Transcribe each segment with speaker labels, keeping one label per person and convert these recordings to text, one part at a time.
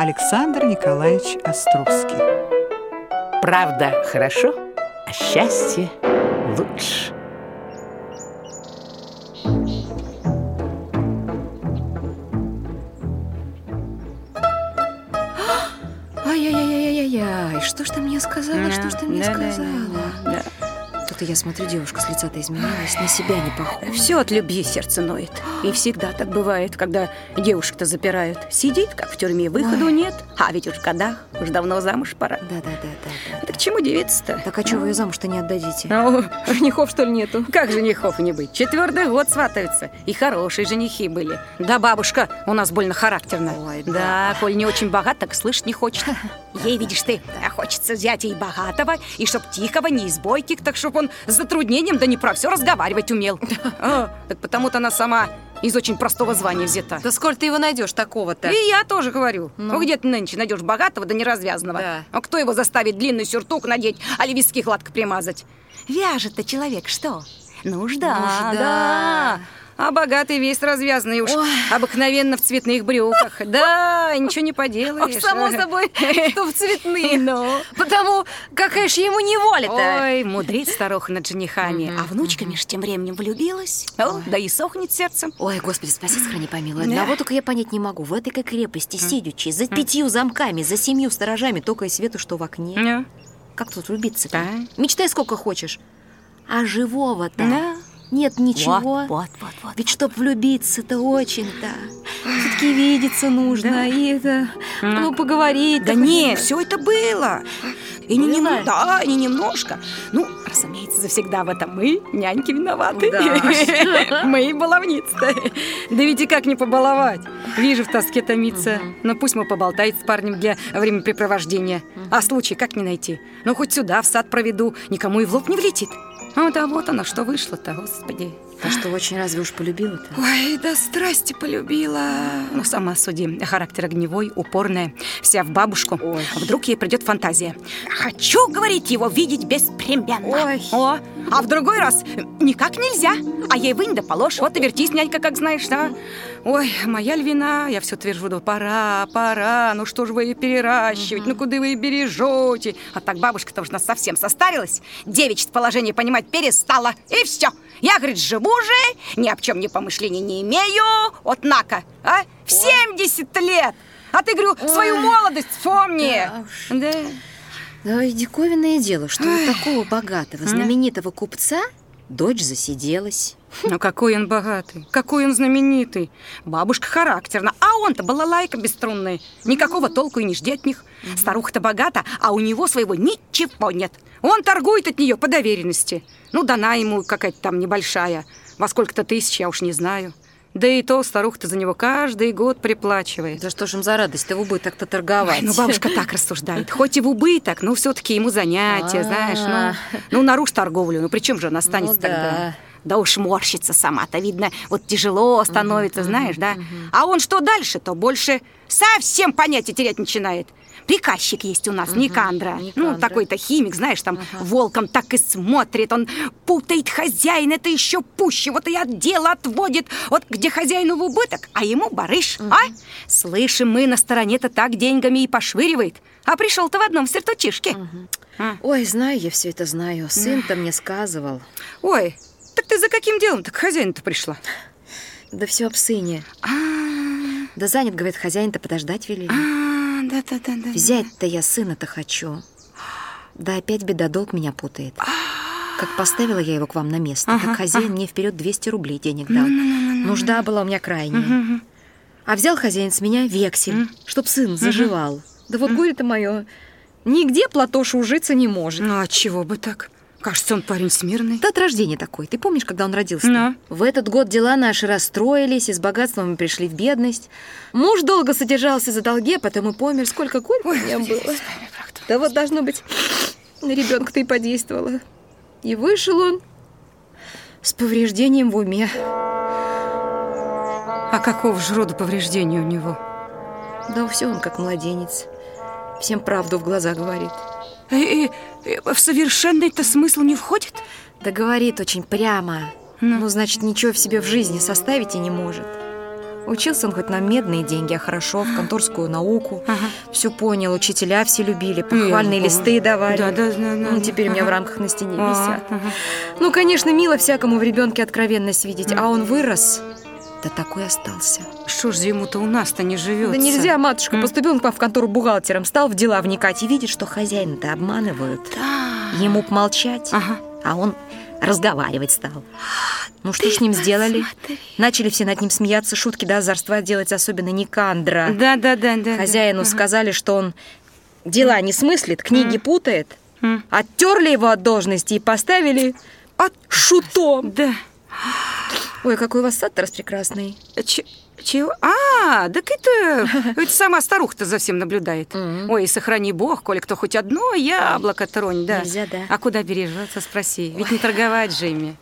Speaker 1: Александр Николаевич Островский.
Speaker 2: Правда хорошо, а счастье лучше.
Speaker 3: Ай-яй-яй-яй-яй, что ж ты мне сказала, что ж ты мне сказала? Тут я смотрю, девушка с лица-то изменилась, на себя не похожа.
Speaker 4: Все от любви сердце ноет. И всегда так бывает, когда девушек-то запирают. Сидит, как в тюрьме, выходу
Speaker 3: Ой.
Speaker 4: нет. А ведь уж в годах, уж давно замуж пора.
Speaker 3: Да-да-да-да.
Speaker 4: Так к чему девица-то?
Speaker 3: Так а чего вы ее замуж-то не отдадите?
Speaker 4: О, женихов, что ли, нету? Как женихов не быть? Четвертый год сватаются. И хорошие женихи были. Да, бабушка у нас больно характерная.
Speaker 3: Ой,
Speaker 4: да.
Speaker 3: да.
Speaker 4: коль не очень богат, так слышать не хочет. Ей, видишь ты, хочется взять и богатого, и чтоб тихого, не избойкик, так чтоб он с затруднением, да не про все разговаривать умел. А, так потому-то она сама из очень простого звания взята.
Speaker 3: Да сколько ты его найдешь такого-то?
Speaker 4: И я тоже говорю.
Speaker 3: Ну.
Speaker 4: Ну, где ты нынче найдешь богатого да неразвязанного?
Speaker 3: Да.
Speaker 4: А кто его заставит длинный сюртук надеть, а виски гладко примазать? Вяжет-то человек что? Нужда,
Speaker 3: Нужда.
Speaker 4: да. А богатый весь развязанный уж
Speaker 3: Ой.
Speaker 4: обыкновенно в цветных брюках. Да, ничего не поделаешь.
Speaker 3: Само собой, что в цветные.
Speaker 4: Ну.
Speaker 3: Потому какая ж ему неволя-то?
Speaker 4: Ой, мудрит старуха над женихами. А внучка меж тем временем влюбилась. О, да и сохнет сердцем.
Speaker 3: Ой, господи, спаси, сохрани, помилуй.
Speaker 4: Да.
Speaker 3: Одного только я понять не могу. В этой как крепости, сидячи, за пятью замками, за семью сторожами, только и свету, что в окне. Как тут влюбиться-то? Мечтай сколько хочешь. А живого-то
Speaker 4: Да.
Speaker 3: Нет ничего.
Speaker 4: Вот, вот, вот, вот.
Speaker 3: Ведь чтоб влюбиться-то очень-то. Все-таки видеться нужно.
Speaker 4: Да.
Speaker 3: И это, ну, поговорить.
Speaker 4: Да не, все это было. И не, нем- да, не немножко. Ну, разумеется, завсегда в этом мы, няньки, виноваты.
Speaker 3: Да.
Speaker 4: Мы и баловницы-то. Да ведь и как не побаловать? Вижу, в тоске томится. Ну, пусть мы поболтает с парнем для времяпрепровождения. А случай как не найти? Ну, хоть сюда, в сад проведу, никому и в лоб не влетит. А да вот оно, что вышло-то, господи.
Speaker 3: А что, очень разве уж полюбила-то?
Speaker 4: Ой, да страсти полюбила. Ну, сама суди. Характер огневой, упорная, вся в бабушку.
Speaker 3: Ой.
Speaker 4: Вдруг ей придет фантазия. Хочу, говорит, его видеть беспременно.
Speaker 3: Ой.
Speaker 4: О, а в другой раз никак нельзя. А ей вынь да положь. Вот и вертись, нянька, как знаешь, да? Ой, моя львина, я все твержу, да пора, пора. Ну что ж вы ее переращивать? Ну куда вы ее бережете? А так бабушка-то уж нас совсем состарилась. Девичье положение понимать перестала. И все. Я, говорит, живу же, ни об чем ни помышления не имею. Вот нака, а? В 70 лет. А ты, говорю, свою молодость вспомни.
Speaker 3: Да.
Speaker 4: Да.
Speaker 3: Да и диковинное дело, что у такого богатого, знаменитого купца дочь засиделась.
Speaker 4: Ну какой он богатый, какой он знаменитый. Бабушка характерна, а он-то балалайка бесструнная. Никакого толку и не жди от них. Старуха-то богата, а у него своего ничего нет. Он торгует от нее по доверенности. Ну, дана ему какая-то там небольшая. Во сколько-то тысяч, я уж не знаю. Да и то старуха-то за него каждый год приплачивает.
Speaker 3: За что ж им за радость-то в убыток так-то торговать?
Speaker 4: Ой, ну бабушка так рассуждает. Хоть и в убыток, но все-таки ему занятие,
Speaker 3: А.
Speaker 4: знаешь. Ну, ну нарушь торговлю, ну при чем же она останется
Speaker 3: Ну
Speaker 4: тогда?
Speaker 3: да.
Speaker 4: Да уж морщится сама-то, видно, вот тяжело становится, знаешь, да? А он что дальше, то больше совсем понятия терять начинает. Приказчик есть у нас, Никандра. Ну,
Speaker 3: Никандра.
Speaker 4: такой-то химик, знаешь, там волком так и смотрит. Он путает хозяина, это еще пуще. Вот и от дела отводит. Вот где хозяину в убыток, а ему барыш. А? Слышим, мы на стороне-то так деньгами и пошвыривает. А пришел-то в одном сертучишке. А.
Speaker 3: Ой, знаю я все это знаю. Сын-то мне сказывал.
Speaker 4: Ой, так ты за каким делом-то к хозяину-то пришла?
Speaker 3: Да все об сыне.
Speaker 4: А,
Speaker 3: Да занят, говорит, хозяин-то подождать велели.
Speaker 4: а, да-да-да.
Speaker 3: Взять-то я сына-то хочу. Да опять бедодолг меня путает. Как поставила я его к вам на место,
Speaker 4: Ага,
Speaker 3: так хозяин мне вперед 200 рублей денег дал. Нужда была у меня крайняя. А взял хозяин с меня вексель, чтоб сын заживал. Да вот горе-то мое. Нигде Платоша ужиться не может.
Speaker 4: Ну, а чего бы так? Кажется, он парень смирный.
Speaker 3: Да от рождения такой. Ты помнишь, когда он родился?
Speaker 4: Да.
Speaker 3: В этот год дела наши расстроились, и с богатством мы пришли в бедность. Муж долго содержался за долги, а потом и помер. Сколько горько у меня было. Да вот должно быть, на ребенка-то и подействовало. И вышел он с повреждением в уме.
Speaker 4: А какого же рода повреждения у него?
Speaker 3: Да все он как младенец. Всем правду в глаза говорит.
Speaker 4: И, и- и в совершенный-то смысл не входит?
Speaker 3: Да говорит очень прямо. Ну, значит, ничего в себе в жизни составить и не может. Учился он хоть на медные деньги, а хорошо, в конторскую науку. Все понял, учителя все любили, похвальные
Speaker 4: Ого.
Speaker 3: листы давали.
Speaker 4: Да, да, да, да,
Speaker 3: Ну, теперь у меня в
Speaker 4: ага.
Speaker 3: рамках на стене
Speaker 4: Ага,
Speaker 3: висят.
Speaker 4: ага.
Speaker 3: Ну, конечно, мило всякому в ребенке откровенность видеть, а он вырос, да такой остался.
Speaker 4: Что ж ему-то у нас-то не живется?
Speaker 3: Да нельзя, матушка,
Speaker 4: М.
Speaker 3: поступил он к вам в контору бухгалтером, стал в дела вникать и видит, что хозяина-то обманывают.
Speaker 4: Да.
Speaker 3: Ему б молчать,
Speaker 4: Ага.
Speaker 3: а он разговаривать стал. Ну что ж с ним сделали? Начали все над ним смеяться, шутки да озорства делать, особенно Никандра.
Speaker 4: Да, да, да, да.
Speaker 3: Хозяину сказали, что он дела не смыслит, книги путает.
Speaker 4: М.
Speaker 3: Оттерли его от должности и поставили
Speaker 4: От-
Speaker 3: шутом.
Speaker 4: Да.
Speaker 3: Ой, какой у вас сад распрекрасный.
Speaker 4: Ч- чего? А, так это... Это сама старуха-то за всем наблюдает. Ой, сохрани бог, коли кто хоть одно яблоко тронь, да.
Speaker 3: Нельзя, да.
Speaker 4: А куда бережется, спроси. Ведь не торговать же ими.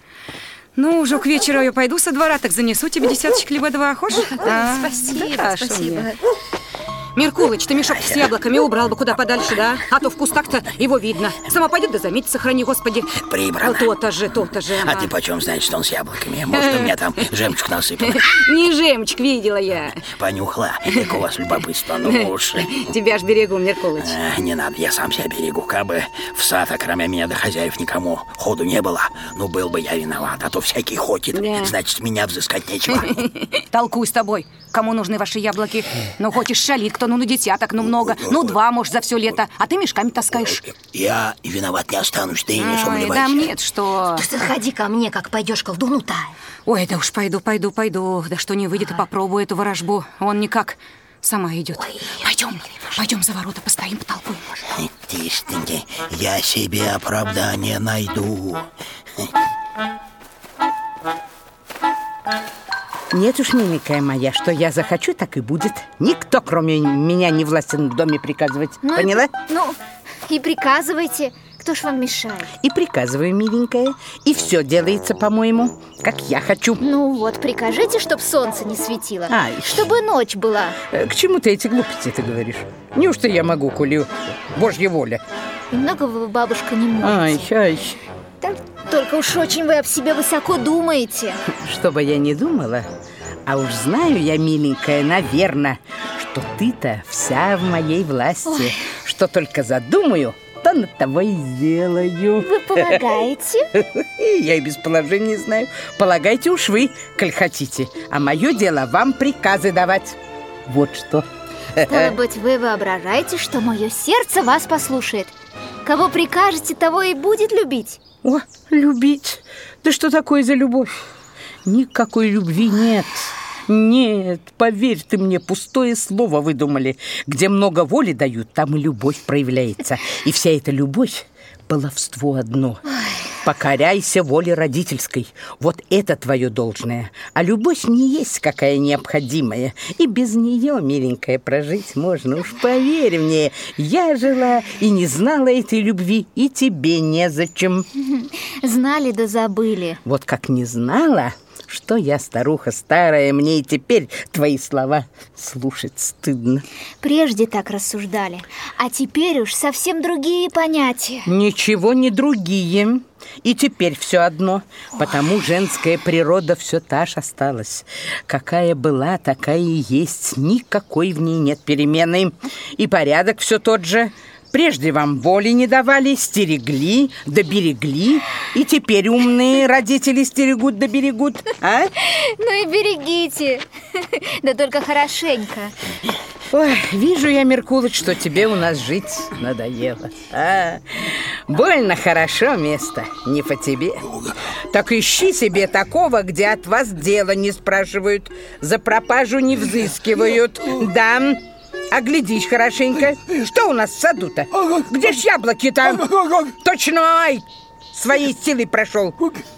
Speaker 4: Ну, уже к вечеру я пойду со двора, так занесу тебе десяточек либо два, хочешь? А?
Speaker 3: Спасибо,
Speaker 4: Да, шо
Speaker 3: спасибо.
Speaker 4: Меркулыч, ты мешок с яблоками убрал бы куда подальше, да? А то в кустах-то его видно. Сама пойдет да заметит, сохрани, господи.
Speaker 5: Прибрано.
Speaker 4: То-то же, то-то же.
Speaker 5: А
Speaker 4: ага.
Speaker 5: ты почем знаешь, что он с яблоками? Может, у меня там жемчуг насыпан?
Speaker 4: Не жемчуг видела я.
Speaker 5: Понюхала. Как у вас любопытство, ну уж.
Speaker 4: Тебя ж берегу, Меркулыч.
Speaker 5: Э, Не надо, я сам себя берегу. Кабы в сад, а кроме меня до хозяев никому ходу не было, ну, был бы я виноват, а то всякий ходит.
Speaker 4: Да.
Speaker 5: Значит, меня взыскать нечего.
Speaker 4: Толкуй с тобой. Кому нужны ваши яблоки? Ну, хочешь шалит, кто, ну, ну, десяток, ну, много. Ну, два, может, за все лето. А ты мешками таскаешь.
Speaker 5: Я виноват не останусь, ты не
Speaker 4: Ой, да
Speaker 5: сомневайся.
Speaker 4: мне что?
Speaker 6: Заходи ко мне, как пойдешь колдуну-то.
Speaker 4: Ой, да уж пойду, пойду, пойду. Да что не выйдет, и попробую эту ворожбу. Он никак сама идет. Пойдем, пойдем за ворота, постоим, потолкуем.
Speaker 5: Тише ты, я себе оправдание найду.
Speaker 2: Нет уж, миленькая моя, что я захочу, так и будет. Никто, кроме меня, не властен в доме приказывать.
Speaker 6: Ну,
Speaker 2: Поняла?
Speaker 6: Ну, и приказывайте. Кто ж вам мешает?
Speaker 2: И приказываю, миленькая. И все делается, по-моему, как я хочу.
Speaker 6: Ну вот, прикажите, чтоб солнце не светило.
Speaker 2: Ай.
Speaker 6: Чтобы ночь была.
Speaker 2: Э, К чему ты эти глупости ты говоришь? Неужто я могу, коли божья воля?
Speaker 6: И много вы, бабушка, не
Speaker 2: Ай,
Speaker 6: можете.
Speaker 2: ай.
Speaker 6: Так, только уж очень вы об себе высоко думаете.
Speaker 2: Что бы я ни думала, а уж знаю я, миленькая, наверное, что ты-то вся в моей власти. Что только задумаю, то над того и сделаю.
Speaker 6: Вы полагаете?
Speaker 2: Я и без положения знаю. Полагайте уж вы, коль хотите. А мое дело вам приказы давать. Вот что.
Speaker 6: Стало быть, вы воображаете, что мое сердце вас послушает. Кого прикажете, того и будет любить.
Speaker 2: О, любить. Да что такое за любовь? Никакой любви нет. Нет, поверь ты мне, пустое слово выдумали. Где много воли дают, там и любовь проявляется. И вся эта любовь — баловство одно. Покоряйся воле родительской. Вот это твое должное. А любовь не есть какая необходимая. И без нее, миленькая, прожить можно. Уж поверь мне, я жила и не знала этой любви, и тебе незачем.
Speaker 6: Знали да забыли.
Speaker 2: Вот как не знала, что я старуха старая, мне и теперь твои слова слушать стыдно.
Speaker 6: Прежде так рассуждали. А теперь уж совсем другие понятия.
Speaker 2: Ничего не другие. И теперь все одно, потому женская природа все та же осталась. Какая была, такая и есть. Никакой в ней нет перемены. И порядок все тот же. Прежде вам воли не давали, стерегли, доберегли. И теперь умные родители стерегут, доберегут. А?
Speaker 6: Ну и берегите. Да только хорошенько.
Speaker 2: Ой, вижу я, Меркулыч, что тебе у нас жить надоело. А, больно хорошо место, не по тебе. Так ищи себе такого, где от вас дело не спрашивают, за пропажу не взыскивают. Да, оглядись хорошенько. Что у нас в саду-то? Где ж яблоки-то? Точно, ай! Своей силой прошел.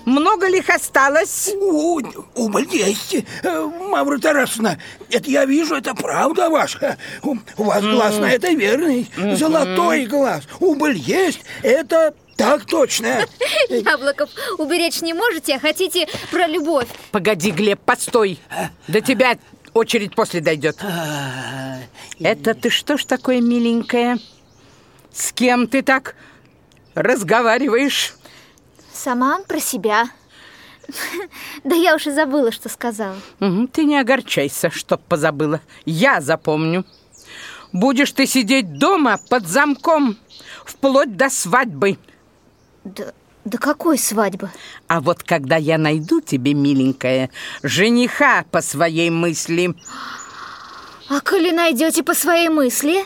Speaker 2: Много ли их осталось?
Speaker 7: У, убыль есть, Э, Мавра Тарасовна. Это я вижу, это правда ваша. У, у вас глаз на это верный. Золотой глаз. Убыль есть, это так точно.
Speaker 6: Яблоков уберечь не можете, а хотите про любовь.
Speaker 2: Погоди, Глеб, постой. До тебя очередь после дойдет. Это ты что ж такое миленькое? С кем ты так разговариваешь?
Speaker 6: Сама про себя. Да я уж и забыла, что сказала.
Speaker 2: Ты не огорчайся, чтоб позабыла. Я запомню. Будешь ты сидеть дома под замком вплоть до свадьбы.
Speaker 6: Да, да какой свадьбы?
Speaker 2: А вот когда я найду тебе, миленькая, жениха по своей мысли,
Speaker 6: А коли найдете по своей мысли,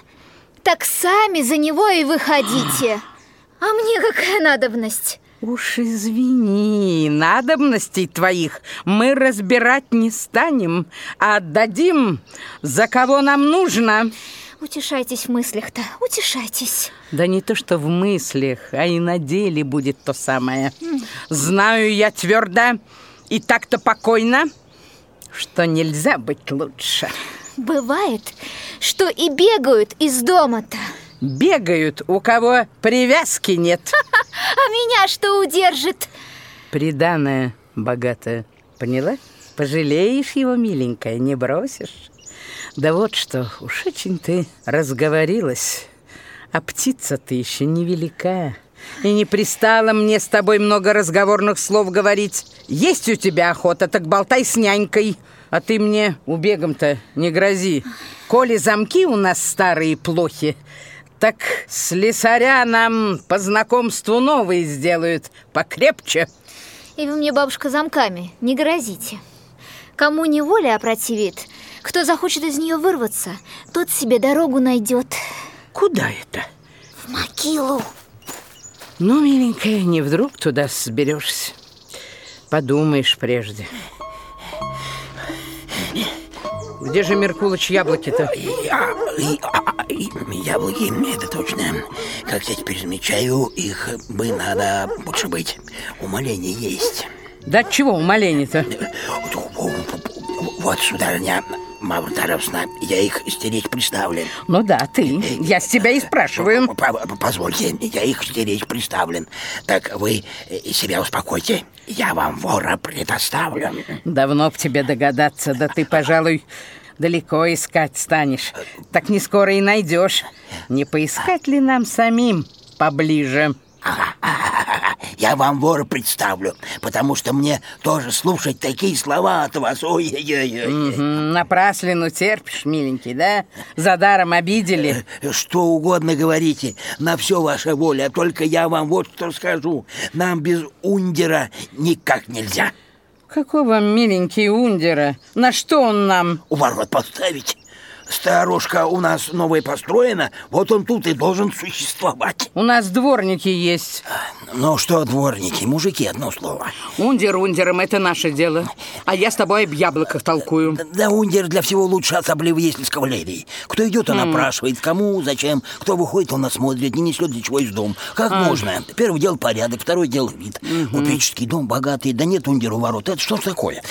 Speaker 6: так сами за него и выходите. А мне какая надобность?
Speaker 2: уж извини, надобностей твоих мы разбирать не станем, а отдадим, за кого нам нужно.
Speaker 6: Утешайтесь в мыслях-то, утешайтесь.
Speaker 2: Да не то, что в мыслях, а и на деле будет то самое. Знаю я твердо и так-то покойно, что нельзя быть лучше.
Speaker 6: Бывает, что и бегают из дома-то.
Speaker 2: Бегают, у кого привязки нет.
Speaker 6: А меня что удержит?
Speaker 2: Приданное богатое, поняла? Пожалеешь его, миленькая, не бросишь. Да вот что, уж очень ты разговорилась. А птица ты еще невелика. И не пристало мне с тобой много разговорных слов говорить. Есть у тебя охота, так болтай с нянькой. А ты мне убегом-то не грози. Коли замки у нас старые плохи, так слесаря нам по знакомству новые сделают, покрепче.
Speaker 6: И вы мне, бабушка, замками не грозите. Кому неволя опротивит, кто захочет из нее вырваться, тот себе дорогу найдет.
Speaker 2: Куда это?
Speaker 6: В могилу.
Speaker 2: Ну, миленькая, не вдруг туда сберешься. Подумаешь прежде. Где же Меркулыч яблоки-то?
Speaker 5: Я, яблоки, это точно. Как я теперь замечаю, их бы надо больше быть. Умоление есть.
Speaker 2: Да от чего умоление-то?
Speaker 5: Вот, сударыня, Мавр Таровна, я их стеречь приставлен.
Speaker 2: Ну да, ты. Я с тебя и спрашиваю.
Speaker 5: П- п- Позвольте, я их стеречь приставлен. Так вы э, себя успокойте, я вам вора предоставлю.
Speaker 2: Давно б тебе догадаться, да ты, пожалуй, далеко искать станешь. Так не скоро и найдешь. Не поискать ли нам самим поближе?
Speaker 5: Я вам вора представлю, потому что мне тоже слушать такие слова от вас. Ой-ой-ой.
Speaker 2: Мгм, Напраслину терпишь, миленький, да? За даром обидели.
Speaker 5: Что угодно говорите, на все ваша воля, только я вам вот что скажу. Нам без ундера никак нельзя.
Speaker 2: Какого миленький Ундера? На что он нам?
Speaker 5: У ворот поставить. Сторожка у нас новая построена, вот он тут и должен существовать.
Speaker 2: У нас дворники есть.
Speaker 5: Ну что, дворники, мужики, одно слово.
Speaker 2: Ундер ундером, это наше дело. А я с тобой об яблоках толкую.
Speaker 5: Да ундер для всего лучше, особливо если с кавалерией. Кто идет, он опрашивает, кому, зачем. Кто выходит, он осмотрит, не несет для чего из дома. Как можно? Первое дело порядок, второе дело вид. Купеческий дом богатый, да нет ундера у ворот. Это что такое?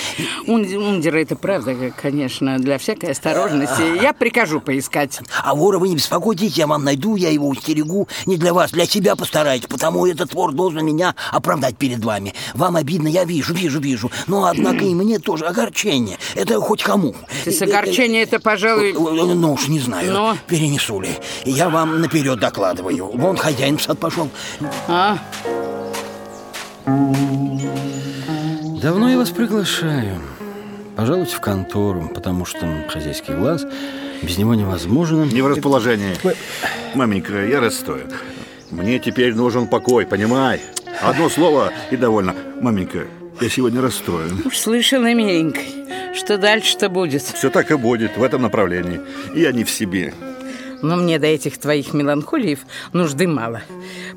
Speaker 2: Ун- Ундеры, это правда, конечно, для всякой осторожности. Я прикажу поискать.
Speaker 5: А вора вы не беспокойтесь, я вам найду, я его устерегу. Не для вас, для себя постарайтесь, потому этот вор должен меня оправдать перед вами. Вам обидно, я вижу, вижу, вижу. Но, однако, и мне тоже огорчение. Это хоть кому.
Speaker 2: Ты с огорчения это, пожалуй...
Speaker 5: Ну уж не знаю,
Speaker 2: Но?
Speaker 5: перенесу ли. Я вам наперед докладываю. Вон хозяин в сад пошел.
Speaker 2: А?
Speaker 8: Давно я вас приглашаю. Пожалуйте в контору, потому что хозяйский глаз без него невозможно.
Speaker 9: Не в расположении. Маменька, я расстроен. Мне теперь нужен покой, понимай? Одно слово и довольно. Маменька, я сегодня расстроен.
Speaker 2: Уж слышала, миленькой, что дальше-то будет.
Speaker 9: Все так и будет в этом направлении. Я не в себе.
Speaker 2: Но мне до этих твоих меланхолиев нужды мало.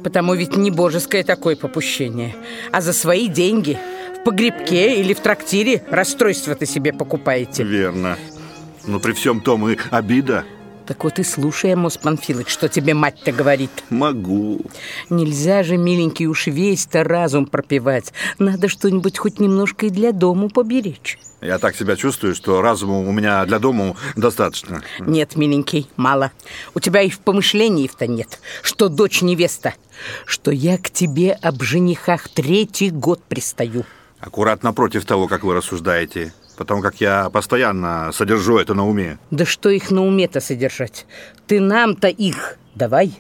Speaker 2: Потому ведь не божеское такое попущение. А за свои деньги в погребке или в трактире расстройство ты себе покупаете.
Speaker 9: Верно. Но при всем том и обида.
Speaker 2: Так вот и слушай, Амос Панфилыч, что тебе мать-то говорит.
Speaker 9: Могу.
Speaker 2: Нельзя же, миленький, уж весь-то разум пропивать. Надо что-нибудь хоть немножко и для дому поберечь.
Speaker 9: Я так себя чувствую, что разума у меня для дома достаточно.
Speaker 2: Нет, миленький, мало. У тебя и в помышлениях-то нет, что дочь невеста, что я к тебе об женихах третий год пристаю.
Speaker 9: Аккуратно против того, как вы рассуждаете. Потому как я постоянно содержу это на уме.
Speaker 2: Да что их на уме-то содержать? Ты нам-то их давай.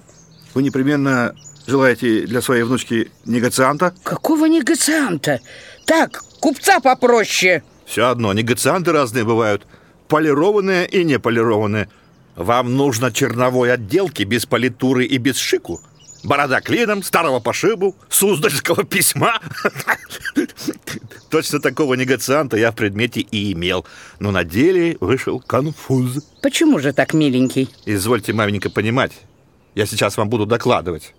Speaker 9: Вы непременно желаете для своей внучки негацианта?
Speaker 2: Какого негацианта? Так, Купца попроще.
Speaker 9: Все одно, негацианты разные бывают. Полированные и неполированные. Вам нужно черновой отделки без политуры и без шику. Борода клином, старого пошибу, суздальского письма. Точно такого негацианта я в предмете и имел. Но на деле вышел конфуз.
Speaker 2: Почему же так, миленький?
Speaker 9: Извольте, маменька, понимать. Я сейчас вам буду докладывать.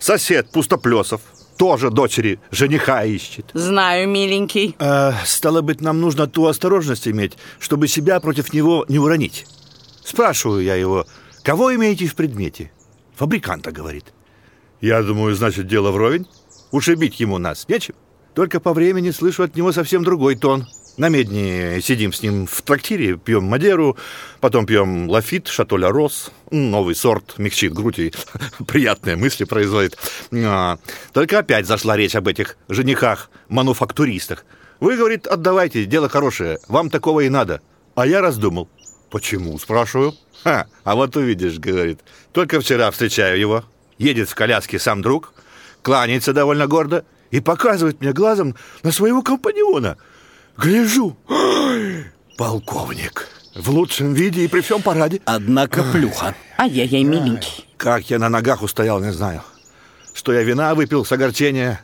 Speaker 9: Сосед Пустоплесов тоже дочери жениха ищет.
Speaker 2: Знаю, миленький.
Speaker 9: А, стало быть, нам нужно ту осторожность иметь, чтобы себя против него не уронить. Спрашиваю я его, кого имеете в предмете? Фабриканта, говорит. Я думаю, значит, дело вровень. Уж и ему нас нечем. Только по времени слышу от него совсем другой тон. На медне сидим с ним в трактире, пьем Мадеру, потом пьем Лафит, Шатоля Рос, новый сорт, мягчит грудь и приятные мысли производит. А, только опять зашла речь об этих женихах-мануфактуристах. Вы, говорит, отдавайте, дело хорошее, вам такого и надо. А я раздумал. Почему, спрашиваю? Ха, а вот увидишь, говорит. Только вчера встречаю его. Едет в коляске сам друг, кланяется довольно гордо и показывает мне глазом на своего компаньона. Гляжу. Ой, полковник. В лучшем виде и при всем параде.
Speaker 5: Однако плюха.
Speaker 2: Ай-яй-яй, миленький.
Speaker 9: Как я на ногах устоял, не знаю. Что я вина выпил с огорчения.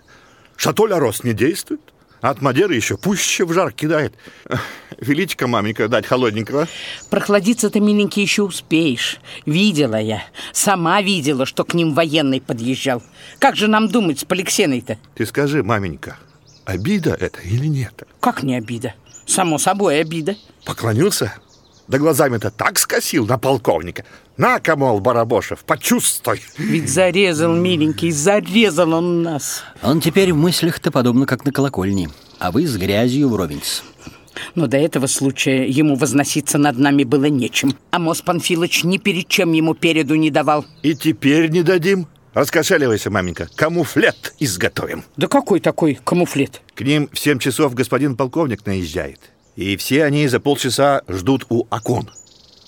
Speaker 9: Шатоля рост не действует. А от Мадеры еще пуще в жар кидает. Величко, маменька, дать холодненького.
Speaker 2: Прохладиться-то, миленький, еще успеешь. Видела я. Сама видела, что к ним военный подъезжал. Как же нам думать с Поликсеной-то?
Speaker 9: Ты скажи, маменька, обида это или нет?
Speaker 2: Как не обида? Само собой обида.
Speaker 9: Поклонился? Да глазами-то так скосил на полковника. На-ка, мол, Барабошев, почувствуй.
Speaker 2: Ведь зарезал, миленький, зарезал он нас.
Speaker 5: Он теперь в мыслях-то подобно как на колокольне, а вы с грязью вровень.
Speaker 2: Но до этого случая ему возноситься над нами было нечем. Амос Панфилович ни перед чем ему переду не давал.
Speaker 9: И теперь не дадим. Раскошеливайся, маменька, камуфлет изготовим.
Speaker 2: Да какой такой камуфлет?
Speaker 9: К ним в семь часов господин полковник наезжает. И все они за полчаса ждут у окон.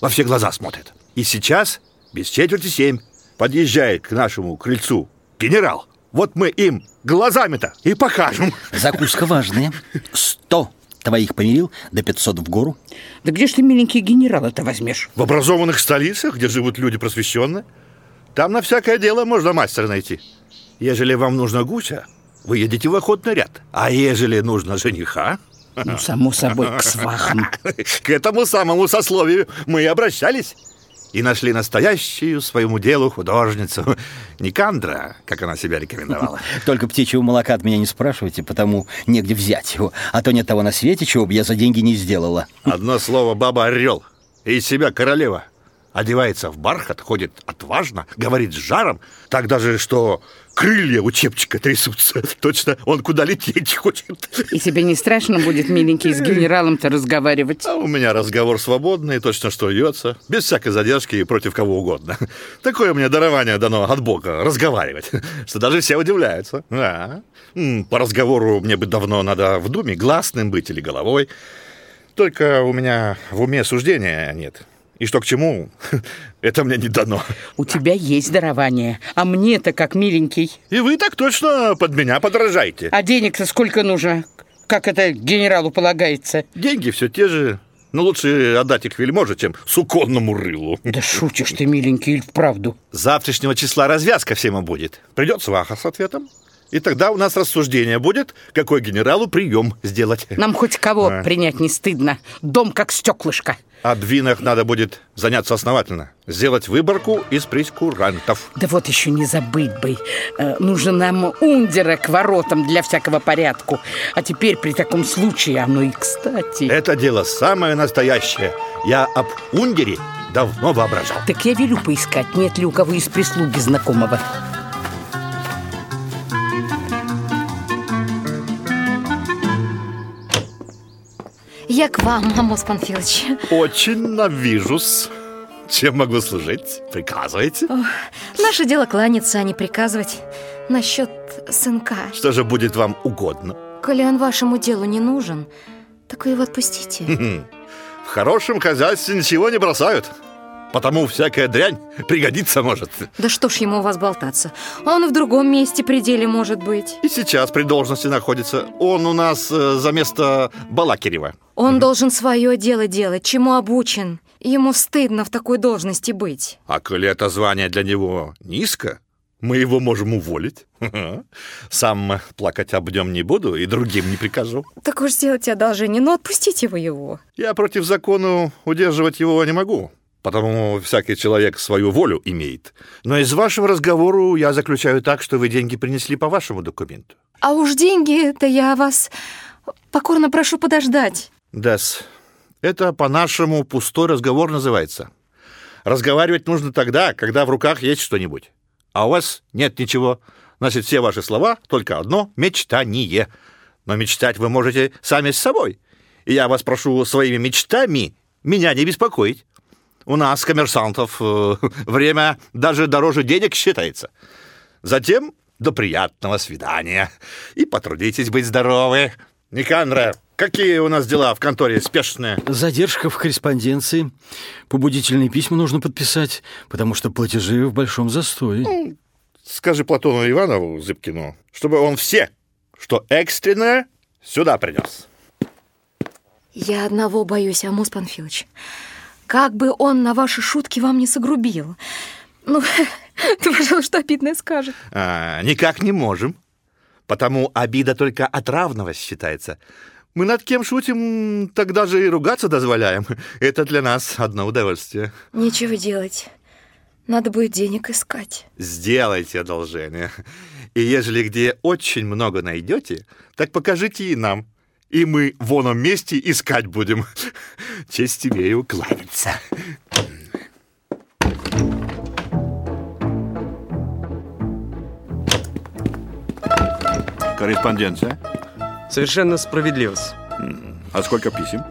Speaker 9: Во все глаза смотрят. И сейчас, без четверти семь, подъезжает к нашему крыльцу генерал. Вот мы им глазами-то и покажем.
Speaker 5: Закуска важная. Сто твоих помирил, до 500 в гору.
Speaker 2: Да где ж ты, миленький генерал, это возьмешь?
Speaker 9: В образованных столицах, где живут люди просвещенные. Там на всякое дело можно мастера найти. Ежели вам нужно гуся, вы едете в охотный ряд. А ежели нужно жениха,
Speaker 2: Ну, само собой, к свахам.
Speaker 9: К этому самому сословию мы и обращались. И нашли настоящую своему делу художницу. Никандра, как она себя рекомендовала.
Speaker 5: Только птичьего молока от меня не спрашивайте, потому негде взять его. А то нет того на свете, чего бы я за деньги не сделала.
Speaker 9: Одно слово баба-орел. И себя королева. Одевается в бархат, ходит отважно, говорит с жаром. Так даже, что крылья у чепчика трясутся. Точно он куда лететь хочет.
Speaker 2: И тебе не страшно будет, миленький, с генералом-то разговаривать?
Speaker 9: А у меня разговор свободный, точно что льется. Без всякой задержки и против кого угодно. Такое мне дарование дано от Бога, разговаривать. Что даже все удивляются. А, по разговору мне бы давно надо в думе гласным быть или головой. Только у меня в уме суждения нет. И что к чему, это мне не дано.
Speaker 2: У тебя есть дарование, а мне-то как миленький.
Speaker 9: И вы так точно под меня подражаете.
Speaker 2: А денег-то сколько нужно? Как это генералу полагается?
Speaker 9: Деньги все те же, но лучше отдать их вельможе, чем суконному рылу.
Speaker 2: Да шутишь ты, миленький, или вправду?
Speaker 9: Завтрашнего числа развязка всему будет. Придет сваха с ответом. И тогда у нас рассуждение будет, какой генералу прием сделать.
Speaker 2: Нам хоть кого а. принять не стыдно. Дом как стеклышко.
Speaker 9: А двинах надо будет заняться основательно. Сделать выборку из прескурантов.
Speaker 2: Да вот еще не забыть бы. Э, нужен нам ундера к воротам для всякого порядку. А теперь при таком случае оно и кстати.
Speaker 9: Это дело самое настоящее. Я об ундере давно воображал.
Speaker 2: Так я велю поискать, нет ли у кого из прислуги знакомого.
Speaker 3: Я к вам, Амос Панфилович.
Speaker 9: Очень навижусь. Чем могу служить? Приказывайте.
Speaker 3: Ох, наше дело кланяться, а не приказывать. Насчет сынка.
Speaker 9: Что же будет вам угодно?
Speaker 3: Коли он вашему делу не нужен, так вы его отпустите.
Speaker 9: В хорошем хозяйстве ничего не бросают. Потому всякая дрянь пригодиться может.
Speaker 3: Да что ж ему у вас болтаться? Он и в другом месте при деле может быть.
Speaker 9: И сейчас при должности находится. Он у нас э, за место Балакирева.
Speaker 3: Он должен свое дело делать, чему обучен. Ему стыдно в такой должности быть.
Speaker 9: А коли это звание для него низко, мы его можем уволить. Сам плакать об нем не буду и другим не прикажу.
Speaker 3: Так уж сделайте одолжение, но отпустите вы его.
Speaker 9: Я против закону удерживать его не могу, потому всякий человек свою волю имеет. Но из вашего разговора я заключаю так, что вы деньги принесли по вашему документу.
Speaker 3: А уж деньги-то я вас покорно прошу подождать.
Speaker 9: Дас, это по-нашему пустой разговор называется. Разговаривать нужно тогда, когда в руках есть что-нибудь. А у вас нет ничего. Значит, все ваши слова только одно — мечтание. Но мечтать вы можете сами с собой. И я вас прошу своими мечтами меня не беспокоить. У нас, коммерсантов, э, время даже дороже денег считается. Затем до приятного свидания. И потрудитесь быть здоровы. Никандра, какие у нас дела в конторе спешные?
Speaker 8: Задержка в корреспонденции. Побудительные письма нужно подписать, потому что платежи в большом застое.
Speaker 9: Скажи Платону Иванову Зыбкину, чтобы он все, что экстренное, сюда принес.
Speaker 3: Я одного боюсь, Амос Панфилович. Как бы он на ваши шутки вам не согрубил. Ну, ты, пожалуй, что обидное скажет.
Speaker 9: А, никак не можем. Потому обида только от равного считается. Мы над кем шутим, тогда же и ругаться дозволяем. Это для нас одно удовольствие.
Speaker 3: Нечего делать. Надо будет денег искать.
Speaker 9: Сделайте одолжение. И ежели где очень много найдете, так покажите и нам. И мы в оном месте искать будем. Честь имею кланяться. Корреспонденция.
Speaker 10: Совершенно справедливо.
Speaker 9: А сколько писем?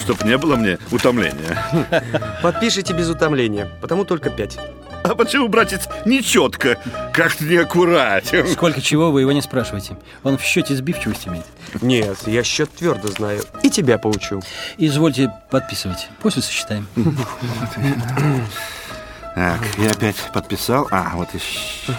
Speaker 9: Чтоб не было мне утомления.
Speaker 10: Подпишите без утомления, потому только пять.
Speaker 9: А почему, братец, нечетко? Как-то неаккуратен.
Speaker 8: Сколько чего, вы его не спрашиваете. Он в счете сбивчивость имеет.
Speaker 10: Нет, я счет твердо знаю. И тебя поучу.
Speaker 8: Извольте подписывать. После сосчитаем.
Speaker 9: Так, я опять подписал. А, вот еще.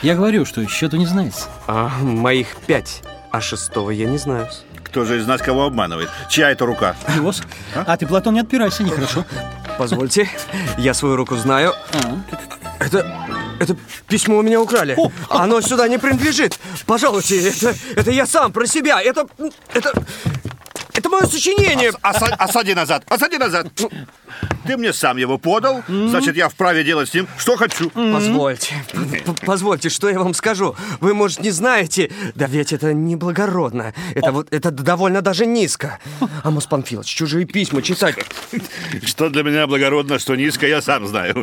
Speaker 8: Я говорю, что счету не знается.
Speaker 10: А моих пять, а шестого я не знаю.
Speaker 9: Кто же из нас кого обманывает? Чья это рука?
Speaker 8: Его? А? ты, Платон, не отпирайся, нехорошо.
Speaker 10: Позвольте, я свою руку знаю. Это, это письмо у меня украли. Оно сюда не принадлежит. Пожалуйте, это, это я сам про себя. Это, это, это мое сочинение.
Speaker 9: Оса- осади назад, осади назад. Ты мне сам его подал, значит, я вправе делать с ним, что хочу.
Speaker 10: Позвольте, позвольте, что я вам скажу. Вы, может, не знаете, да ведь это неблагородно. Это вот, это довольно даже низко. Амос Панфилович, чужие письма читать.
Speaker 9: Что для меня благородно, что низко, я сам знаю.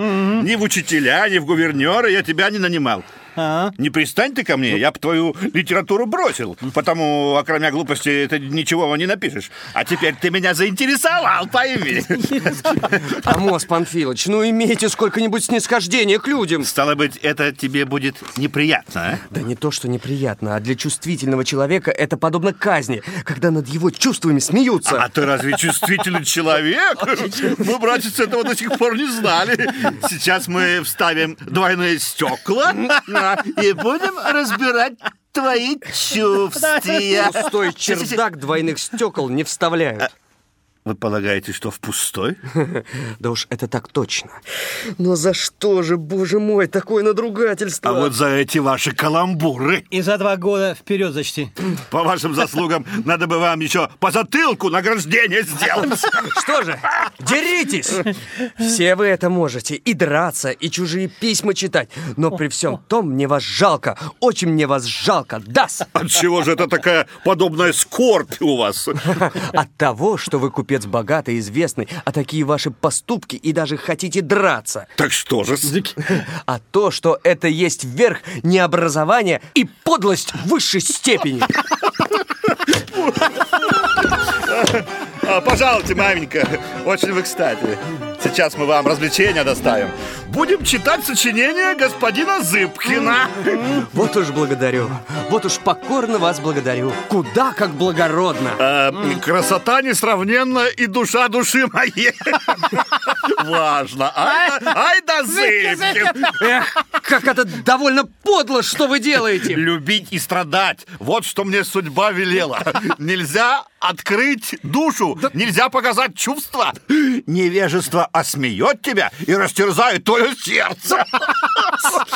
Speaker 9: Ни в учителя, ни в гувернера я тебя не нанимал. Не пристань ты ко мне, я бы твою литературу бросил, потому, окромя глупости, ты ничего не напишешь. А теперь ты меня заинтересовал, пойми.
Speaker 10: Амос Панфилович, ну имейте сколько-нибудь снисхождения к людям.
Speaker 9: Стало быть, это тебе будет неприятно, а?
Speaker 10: Да не то, что неприятно, а для чувствительного человека это подобно казни, когда над его чувствами смеются.
Speaker 9: А ты разве чувствительный человек? Мы, братец, этого до сих пор не знали. Сейчас мы вставим двойные стекла и будем разбирать твои чувства.
Speaker 10: Пустой чердак двойных стекол не вставляют.
Speaker 9: Вы полагаете, что в пустой?
Speaker 10: Да уж это так точно. Но за что же, боже мой, такое надругательство?
Speaker 9: А вот за эти ваши каламбуры.
Speaker 8: И за два года вперед зачти.
Speaker 9: По вашим заслугам надо бы вам еще по затылку награждение сделать.
Speaker 10: Что же, деритесь! Все вы это можете. И драться, и чужие письма читать. Но при всем том мне вас жалко. Очень мне вас жалко. Дас!
Speaker 9: От чего же это такая подобная скорбь у вас?
Speaker 10: От того, что вы купец богатый, известный, а такие ваши поступки и даже хотите драться.
Speaker 9: Так что же?
Speaker 10: А то, что это есть верх необразования и подлость высшей степени.
Speaker 9: А, пожалуйте, маменька, очень вы кстати. Сейчас мы вам развлечения доставим. Будем читать сочинение господина Зыбкина.
Speaker 10: Вот уж благодарю. Вот уж покорно вас благодарю. Куда как благородно.
Speaker 9: А, красота несравненна и душа души моей. Важно. Ай, ай да Зыбкин.
Speaker 10: Эх, как это довольно подло, что вы делаете.
Speaker 9: Любить и страдать. Вот что мне судьба велела. Нельзя открыть душу, нельзя показать чувства. Невежество осмеет тебя и растерзает твое сердце.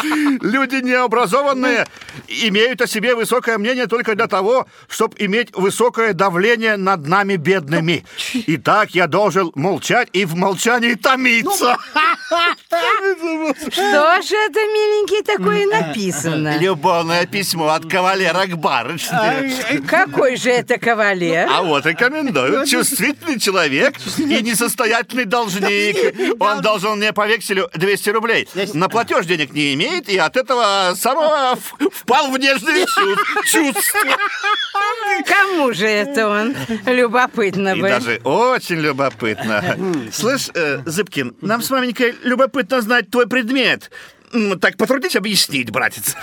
Speaker 9: Люди необразованные имеют о себе высокое мнение только для того, чтобы иметь высокое давление над нами бедными. И так я должен молчать и в молчании томиться.
Speaker 2: Что же это, миленький, такое написано?
Speaker 9: Любовное письмо от кавалера к барышне.
Speaker 2: Какой же это кавалер?
Speaker 9: А вот рекомендую. Чувствительный человек и несостоятельный должник. Он должен мне по векселю 200 рублей. На платеж денег не имеет, и от этого самого впал в нежные чувств- чувства.
Speaker 2: Кому же это он? Любопытно
Speaker 9: И
Speaker 2: бы.
Speaker 9: даже очень любопытно. Слышь, э, Зыбкин, нам с маменькой любопытно знать твой предмет. Так потрудись объяснить, братец.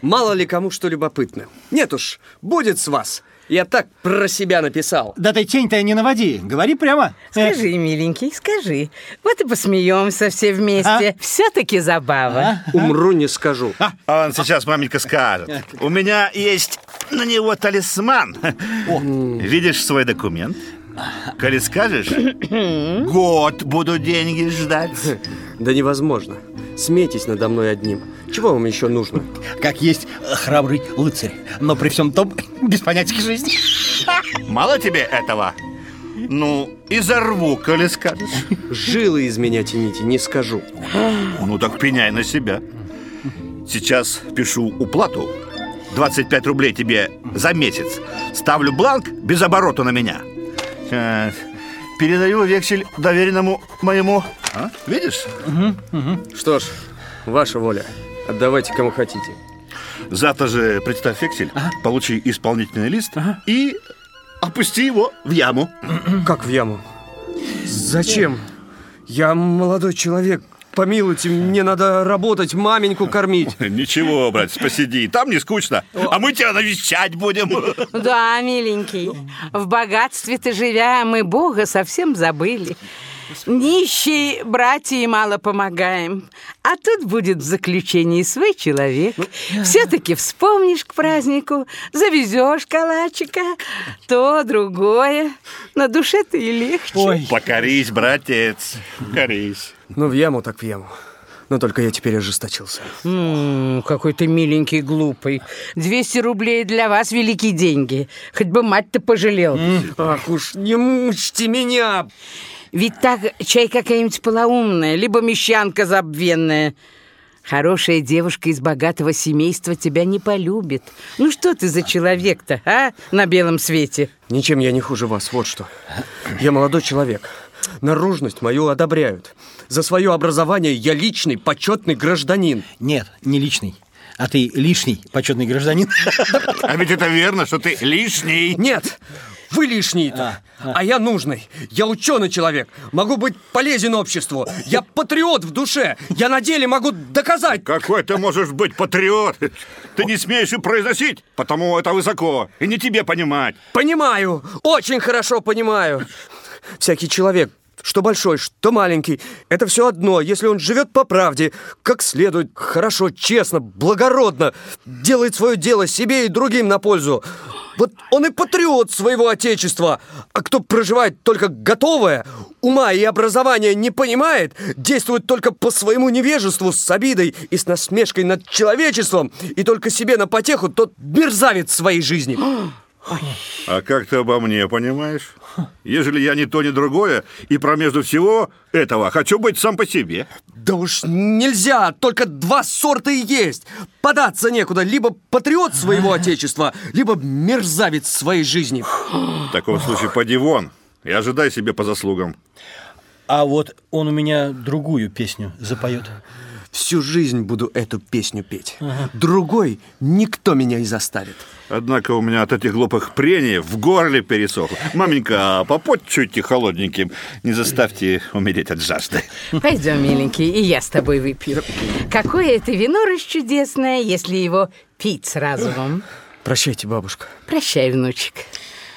Speaker 10: Мало ли кому что любопытно. Нет уж, будет с вас. Я так про себя написал.
Speaker 8: Да ты тень-то не наводи, говори прямо.
Speaker 2: Скажи, миленький, скажи. Вот и посмеемся все вместе. Все-таки забава.
Speaker 10: Умру, не скажу.
Speaker 9: А он сейчас маменька скажет. У меня есть на него талисман. Видишь свой документ? Коли скажешь, год буду деньги ждать.
Speaker 10: Да невозможно. Смейтесь надо мной одним. Чего вам еще нужно?
Speaker 8: Как есть э, храбрый лыцарь, но при всем том без понятия жизни.
Speaker 9: Мало тебе этого? Ну, и зарву, коли скажешь.
Speaker 10: Жилы из меня тяните, не скажу.
Speaker 9: Ну так пеняй на себя. Сейчас пишу уплату. 25 рублей тебе за месяц. Ставлю бланк без оборота на меня. Сейчас. Передаю вексель доверенному моему. А? Видишь?
Speaker 10: Что ж, ваша воля. Отдавайте кому хотите.
Speaker 9: Завтра же представь вексель, получи исполнительный лист и опусти его в яму.
Speaker 10: Как в яму? Зачем? Я молодой человек. Помилуйте, мне надо работать, маменьку кормить.
Speaker 9: Ничего, братец, посиди, там не скучно. А мы тебя навещать будем.
Speaker 2: Да, миленький, в богатстве ты живя, мы Бога совсем забыли. Нищие братья мало помогаем. А тут будет в заключении свой человек. Все-таки вспомнишь к празднику, завезешь калачика, то, другое. На душе-то и легче.
Speaker 9: Покорись, братец, покорись.
Speaker 10: Ну, в яму так в яму. Но только я теперь ожесточился.
Speaker 2: М, какой ты миленький, глупый. 200 рублей для вас великие деньги. Хоть бы мать-то пожалел.
Speaker 10: Ах уж, не мучьте меня!
Speaker 2: Ведь так чай какая-нибудь полоумная, либо мещанка забвенная. Хорошая девушка из богатого семейства тебя не полюбит. Ну что ты за человек-то, а, на белом свете?
Speaker 10: Ничем я не хуже вас, вот что. Я молодой человек. Наружность мою одобряют. За свое образование я личный, почетный гражданин.
Speaker 8: Нет, не личный. А ты лишний почетный гражданин.
Speaker 9: А ведь это верно, что ты лишний.
Speaker 10: Нет, вы лишний-то, а, я нужный. Я ученый человек, могу быть полезен обществу. Я патриот в душе. Я на деле могу доказать.
Speaker 9: Какой ты можешь быть патриот? Ты не смеешь и произносить, потому это высоко. И не тебе понимать.
Speaker 10: Понимаю, очень хорошо понимаю. Всякий человек, что большой, что маленький, это все одно, если он живет по правде, как следует, хорошо, честно, благородно, делает свое дело себе и другим на пользу. Вот он и патриот своего отечества. А кто проживает только готовое, ума и образования не понимает, действует только по своему невежеству с обидой и с насмешкой над человечеством, и только себе на потеху, тот мерзавец своей жизни.
Speaker 9: А как ты обо мне понимаешь? Ежели я ни то, ни другое, и промежду всего этого хочу быть сам по себе.
Speaker 10: Да уж нельзя, только два сорта и есть. Податься некуда, либо патриот своего отечества, либо мерзавец своей жизни.
Speaker 9: В таком случае поди вон и ожидай себе по заслугам.
Speaker 8: А вот он у меня другую песню запоет.
Speaker 10: Всю жизнь буду эту песню петь. Другой никто меня и заставит.
Speaker 9: Однако у меня от этих глупых прений в горле пересохло. Маменька, а попоть чуть холодненьким. Не заставьте умереть от жажды.
Speaker 2: Пойдем, миленький, и я с тобой выпью. Какое это вино расчудесное, если его пить с разумом.
Speaker 10: Прощайте, бабушка.
Speaker 2: Прощай, внучек.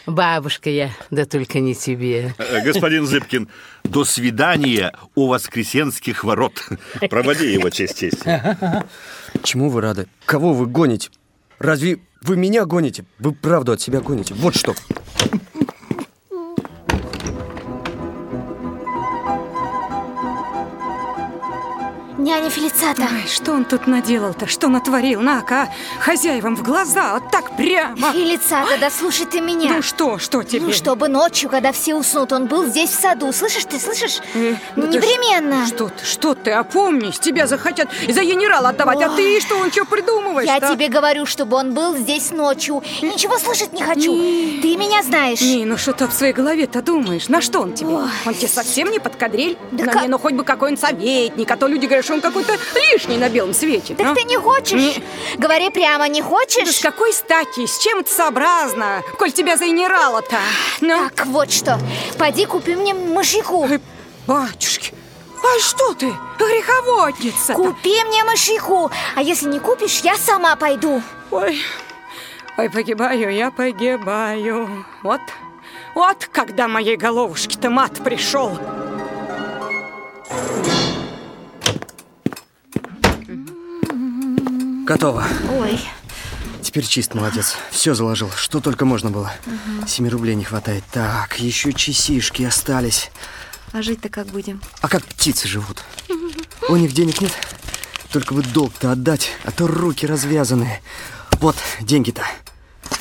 Speaker 2: Бабушка я, да только не тебе.
Speaker 11: Э, Господин Зыбкин, до свидания у воскресенских ворот. Проводи его честь честь.
Speaker 10: Чему вы рады? Кого вы гоните? Разве вы меня гоните? Вы правду от себя гоните. Вот что.
Speaker 6: Няня Фелицата.
Speaker 4: Ой, что он тут наделал-то? Что натворил? На-ка, а? хозяевам в глаза, вот так прямо.
Speaker 6: Фелицата, да слушай ты меня.
Speaker 4: Ну что, что тебе?
Speaker 6: Ну, чтобы ночью, когда все уснут, он был здесь в саду. Слышишь ты, слышишь?
Speaker 4: Э, ну ты
Speaker 6: Непременно.
Speaker 4: ж- Что ты, что ты, опомнись, тебя захотят за генерала отдавать, а ты что, он что придумываешь
Speaker 6: Я тебе говорю, чтобы он был здесь ночью. Ничего слышать не хочу. Ты меня знаешь.
Speaker 4: Не, ну что ты в своей голове-то думаешь? На что он тебе? Он тебе совсем не подкадрель?
Speaker 6: Да
Speaker 4: ну,
Speaker 6: как-
Speaker 4: не, ну хоть бы какой-нибудь советник, а то люди говорят, что он какой-то лишний на белом свете.
Speaker 6: Так
Speaker 4: а?
Speaker 6: ты не хочешь?
Speaker 4: Не.
Speaker 6: Говори прямо, не
Speaker 4: Да
Speaker 6: хочешь?
Speaker 4: с какой стати? С чем это сообразно? Коль тебя за генерала-то? Ну,
Speaker 6: Так, вот что. Пойди купи мне мышьяку.
Speaker 4: Ой, батюшки, а что ты, греховодница
Speaker 6: Купи мне мышьяку. А если не купишь, я сама пойду.
Speaker 4: Ой, ой, погибаю, я погибаю. Вот, вот когда моей головушке-то мат пришел.
Speaker 10: Готово.
Speaker 6: Ой,
Speaker 10: Теперь чист, молодец. Все заложил, что только можно было. Семи рублей не хватает. Так, еще часишки остались.
Speaker 3: А жить-то как будем?
Speaker 10: А как птицы живут? У них денег нет. Только бы долг-то отдать, а то руки развязаны. Вот, деньги-то.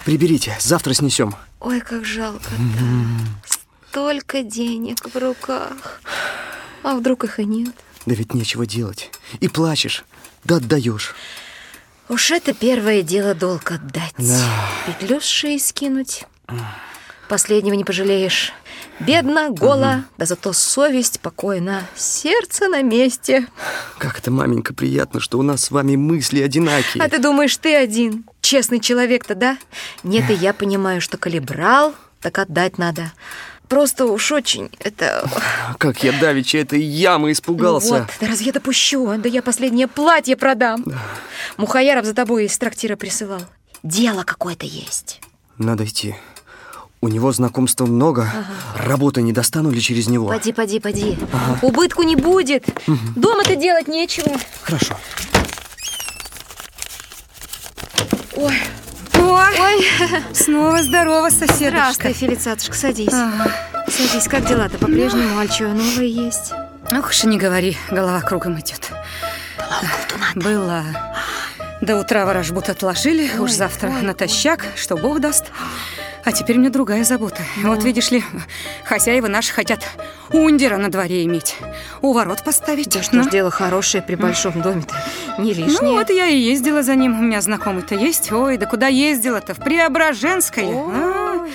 Speaker 10: Приберите, завтра снесем.
Speaker 3: Ой, как жалко Столько денег в руках. А вдруг их и нет?
Speaker 10: Да ведь нечего делать. И плачешь, да отдаешь.
Speaker 3: Уж это первое дело долг отдать.
Speaker 10: Да.
Speaker 3: Петлю с шеи скинуть. Последнего не пожалеешь. Бедно, голо, да зато совесть покойна, сердце на месте.
Speaker 10: Как это, маменька, приятно, что у нас с вами мысли одинакие.
Speaker 3: А ты думаешь, ты один? Честный человек-то, да? Нет, и я понимаю, что калибрал, так отдать надо. Просто уж очень это...
Speaker 10: Как я давеча этой ямы
Speaker 3: Ну
Speaker 10: испугался.
Speaker 3: вот, да разве я допущу? Да я последнее платье продам. Мухаяров за тобой из трактира присылал. Дело какое-то есть.
Speaker 10: Надо идти. У него знакомства много. Работы не достану ли через него?
Speaker 3: Поди, поди, поди. Убытку не будет. Дома-то делать нечего.
Speaker 10: Хорошо.
Speaker 4: Ой,
Speaker 3: Ой,
Speaker 4: снова здорово, соседушка.
Speaker 3: здравствуй, Фелицатушка, садись. Садись, как дела-то по-прежнему? А что, новое есть?
Speaker 4: Ох уж и не говори, голова кругом идет. Была. До утра ворожбут отложили, уж завтра натощак, что Бог даст. А теперь мне другая забота. Вот видишь ли, хозяева наши хотят ундера на дворе иметь. У ворот поставить.
Speaker 3: Да что ж дело хорошее при большом доме-то. Не лишнее.
Speaker 4: Ну вот я и ездила за ним. У меня знакомый-то есть. Ой, да куда ездила-то? В Преображенское. А,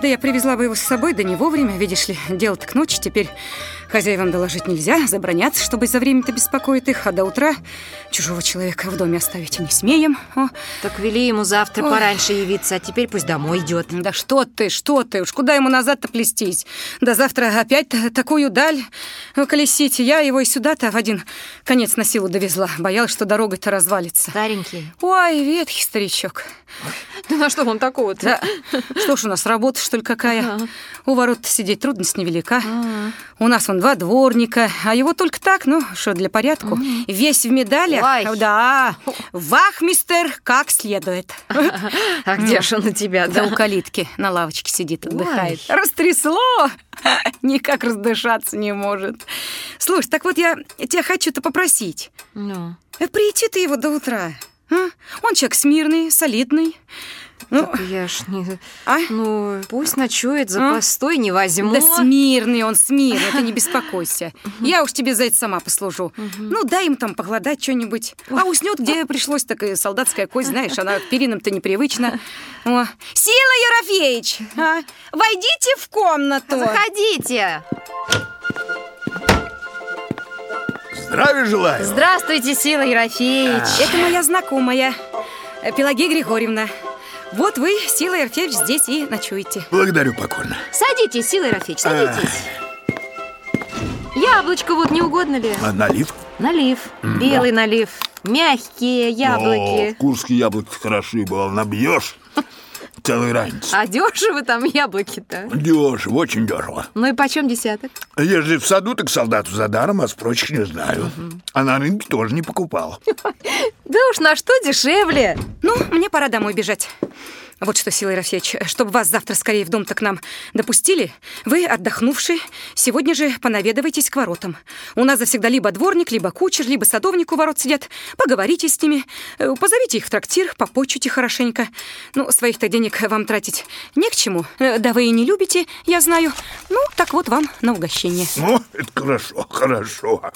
Speaker 4: Да я привезла бы его с собой, да не вовремя, видишь ли. Дело-то к ночи, теперь хозяевам доложить нельзя, забронятся, чтобы за время-то беспокоить их, а до утра чужого человека в доме оставить не смеем. О,
Speaker 3: Так вели ему завтра
Speaker 4: Ой.
Speaker 3: пораньше явиться, а теперь пусть домой идет.
Speaker 4: да что ты, что ты, уж куда ему назад-то плестись? Да завтра опять такую даль колесить. Я его и сюда-то в один конец на силу довезла. Боялась, что дорога-то развалится.
Speaker 3: Старенький.
Speaker 4: Ой, ветхий старичок.
Speaker 3: Да на что вам такого-то?
Speaker 4: Да. Что ж у нас, работа, что ли, какая? У ворот сидеть трудность невелика. У нас вон два дворника, а его только так, ну, что для порядку. Весь в медалях.
Speaker 3: Ой.
Speaker 4: Да. Вахмистер как следует.
Speaker 3: А где ж он у тебя,
Speaker 4: Да
Speaker 3: да?
Speaker 4: у калитки на лавочке сидит, отдыхает. Растрясло! Никак раздышаться не может. Слушай, так вот я тебя хочу-то попросить.
Speaker 3: Ну,
Speaker 4: э, Прийти ты его до утра. а? Он человек смирный, солидный. Ну,
Speaker 3: так я ж не...
Speaker 4: а?
Speaker 3: Ну, пусть ночует, за
Speaker 4: А?
Speaker 3: постой не возьму.
Speaker 4: Да смирный он, смирный, ты не беспокойся. Я уж тебе за это сама послужу. Ну, дай им там погладать что-нибудь. А уснет, где пришлось, такая солдатская кость, знаешь, она к перинам-то непривычна. О. Сила Ерофеич, а, войдите в комнату.
Speaker 3: Заходите!
Speaker 11: Здравия желаю.
Speaker 3: Здравствуйте, Сила Ерофеевич.
Speaker 4: Это моя знакомая, Пелагея Григорьевна. Вот вы, Сила Ерофеевич, здесь и ночуете.
Speaker 11: Благодарю покорно.
Speaker 3: Садитесь, Сила Ерофеевич, садитесь. Яблочко вот не угодно ли?
Speaker 11: А налив?
Speaker 3: Налив. Белый налив. Мягкие яблоки.
Speaker 11: О, курские яблоки хороши, бывал, набьешь.
Speaker 7: Целой разницы.
Speaker 3: А дешево там яблоки-то.
Speaker 7: Дешево, очень дешево.
Speaker 3: Ну и почем десяток?
Speaker 7: Если в саду, так солдату за даром, а с прочих не знаю. А на рынке тоже не покупал.
Speaker 3: Да уж на что дешевле?
Speaker 4: Ну, мне пора домой бежать. Вот что, Сила Ерофеевич, чтобы вас завтра скорее в дом-то к нам допустили, вы, отдохнувший, сегодня же понаведывайтесь к воротам. У нас завсегда либо дворник, либо кучер, либо садовник у ворот сидят. Поговорите с ними, э, позовите их в трактир, попочуйте хорошенько. Ну, своих-то денег вам тратить не к чему. Э, Да вы и не любите, я знаю. Ну, так вот вам на угощение.
Speaker 7: Ну, это хорошо, хорошо.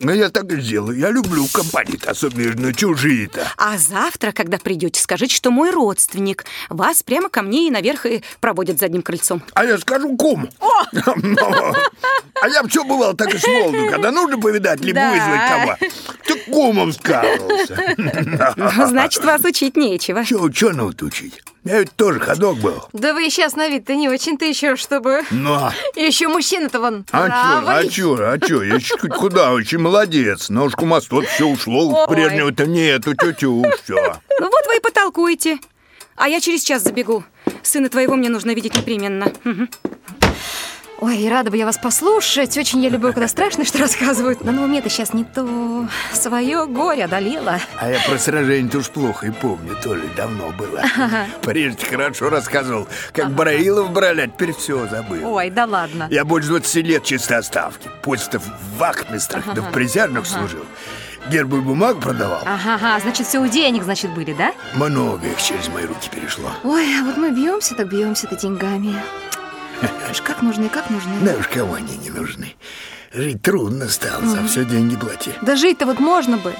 Speaker 7: Но я так и сделаю. Я люблю компании-то, особенно чужие-то.
Speaker 4: А завтра, когда придете, скажите, что мой родственник. Вас прямо ко мне и наверх и проводят задним крыльцом.
Speaker 7: А я скажу кум. Ну, А я все бывал так и с молоду, когда нужно повидать, либо
Speaker 4: Да.
Speaker 7: вызвать кого. Ты кумом сказывался.
Speaker 4: Ну, Значит, вас учить нечего.
Speaker 7: Че, че надо учить? Я ведь тоже ходок был.
Speaker 3: Да вы сейчас на вид-то не очень-то еще, чтобы...
Speaker 7: Ну,
Speaker 3: Еще мужчина-то вон
Speaker 7: а чё, а чё, а чё, я чуть куда, очень молодец. На ушку мостот все ушло, прежнего-то нету, тетю, все.
Speaker 4: Ну вот вы и потолкуете. А я через час забегу. Сына твоего мне нужно видеть непременно.
Speaker 3: Ой, рада бы я вас послушать. Очень я люблю, когда страшно, что рассказывают. Но на уме-то сейчас не то. Свое горе одолело.
Speaker 7: А я про сражение-то уж плохо и помню, то ли давно было. Прежде хорошо рассказывал, как Браилов брали, а теперь все забыл.
Speaker 3: Ой, да ладно.
Speaker 7: Я больше 20 лет чистой оставки. После-то в вахмистрах, да в присяжных служил. Гербы бумаг продавал.
Speaker 3: Ага, ага, значит, все у денег, значит, были, да?
Speaker 7: Много их через мои руки перешло.
Speaker 3: Ой, а вот мы бьемся, так бьемся-то деньгами. Уж как нужны, как нужны.
Speaker 7: Да уж кого они не нужны. Жить трудно стало, за все деньги плати.
Speaker 3: Да жить-то вот можно бы.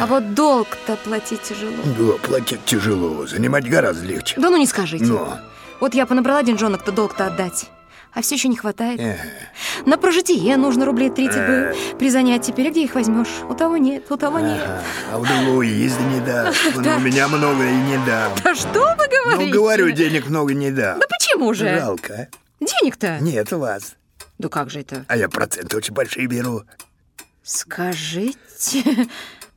Speaker 3: А вот долг-то платить тяжело.
Speaker 7: Да, платить тяжело, занимать гораздо легче.
Speaker 3: Да ну не скажите.
Speaker 7: Но,
Speaker 3: Вот я понабрала деньжонок-то долг-то отдать. А все еще не хватает.
Speaker 7: э,
Speaker 3: На прожитие нужно рублей 30 бы призанять теперь. А где их возьмешь? У того нет, у того нет.
Speaker 7: а у другого да не даст. Он у меня много и не дам.
Speaker 3: Да что вы
Speaker 7: Ну,
Speaker 3: говорите?
Speaker 7: говорю, денег много не дам.
Speaker 3: Да почему же?
Speaker 7: Жалко, а?
Speaker 3: Денег-то?
Speaker 7: Нет у вас.
Speaker 3: Да как же это?
Speaker 7: А я проценты очень большие беру.
Speaker 3: Скажите.